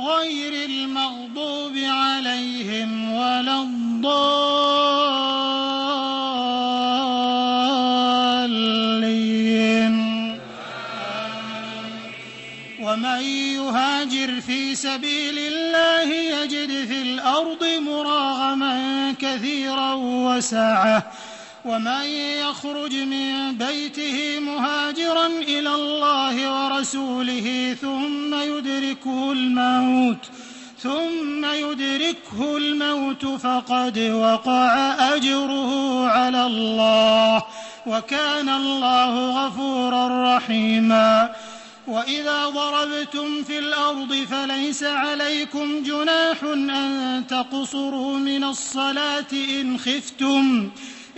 غير المغضوب عليهم ولا الضالين. ومن يهاجر في سبيل الله يجد في الأرض مراغما كثيرا وسعة. ومن يخرج من بيته مهاجرا إلى الله ورسوله ثم يدركه الموت ثم يدركه الموت فقد وقع أجره على الله وكان الله غفورا رحيما. وإذا ضربتم في الأرض فليس عليكم جناح أن تقصروا من الصلاة إن خفتم.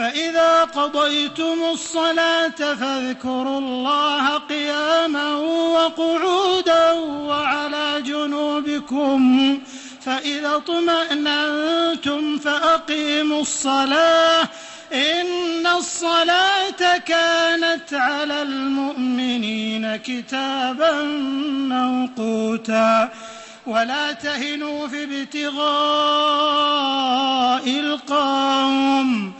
فإذا قضيتم الصلاة فاذكروا الله قياما وقعودا وعلى جنوبكم فإذا اطمأننتم فأقيموا الصلاة. إن الصلاة كانت على المؤمنين كتابا موقوتا. ولا تهنوا في ابتغاء القوم.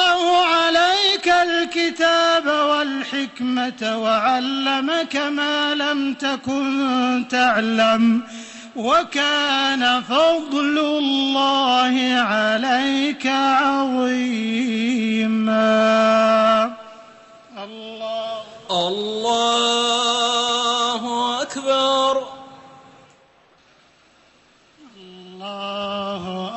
الكتاب والحكمة وعلمك ما لم تكن تعلم وكان فضل الله عليك عظيما. الله. الله.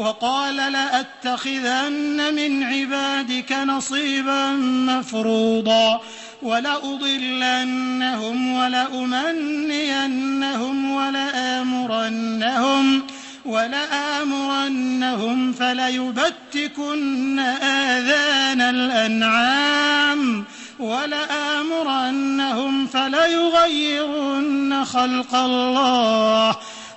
وقال لأتخذن من عبادك نصيبا مفروضا ولأضلنهم ولأمنينهم ولآمرنهم ولآمرنهم فليبتكن آذان الأنعام ولآمرنهم فليغيرن خلق الله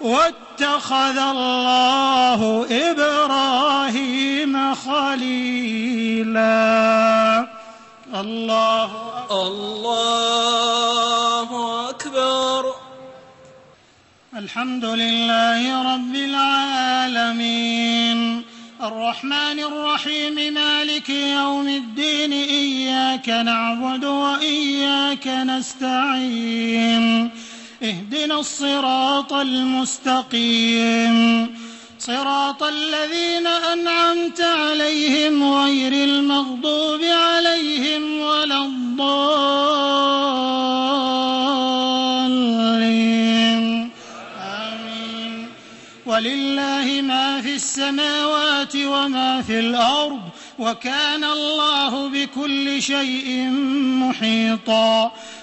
واتخذ الله إبراهيم خليلا. الله الله أكبر. الحمد لله رب العالمين. الرحمن الرحيم مالك يوم الدين إياك نعبد وإياك نستعين. اهدنا الصراط المستقيم. صراط الذين أنعمت عليهم غير المغضوب عليهم ولا الضالين. آمين. ولله ما في السماوات وما في الأرض وكان الله بكل شيء محيطا.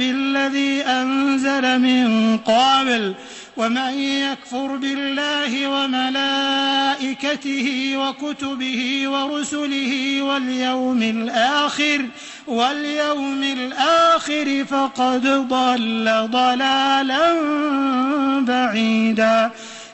الذي أنزل من قبل ومن يكفر بالله وملائكته وكتبه ورسله واليوم الآخر واليوم الآخر فقد ضل ضلالا بعيدا.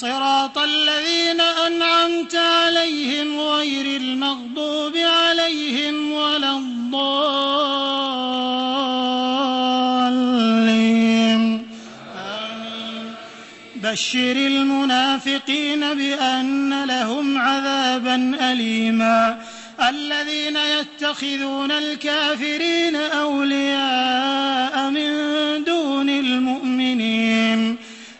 صراط الذين أنعمت عليهم غير المغضوب عليهم ولا الضالين. بشر المنافقين بأن لهم عذابا أليما. الذين يتخذون الكافرين أولياء من دون المؤمنين.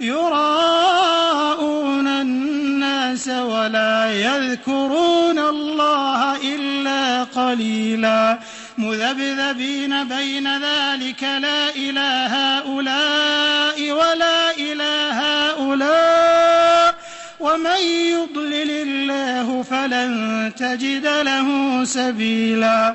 يراءون الناس ولا يذكرون الله إلا قليلا مذبذبين بين ذلك لا إله هؤلاء ولا إله هؤلاء ومن يضلل الله فلن تجد له سبيلا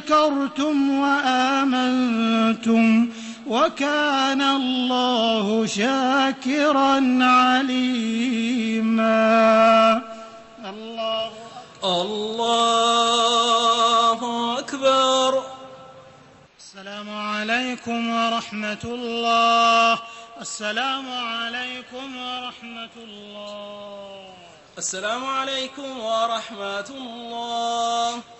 شكرتم وآمنتم وكان الله شاكرا عليما. الله الله أكبر. السلام عليكم ورحمة الله. السلام عليكم ورحمة الله. السلام عليكم ورحمة الله.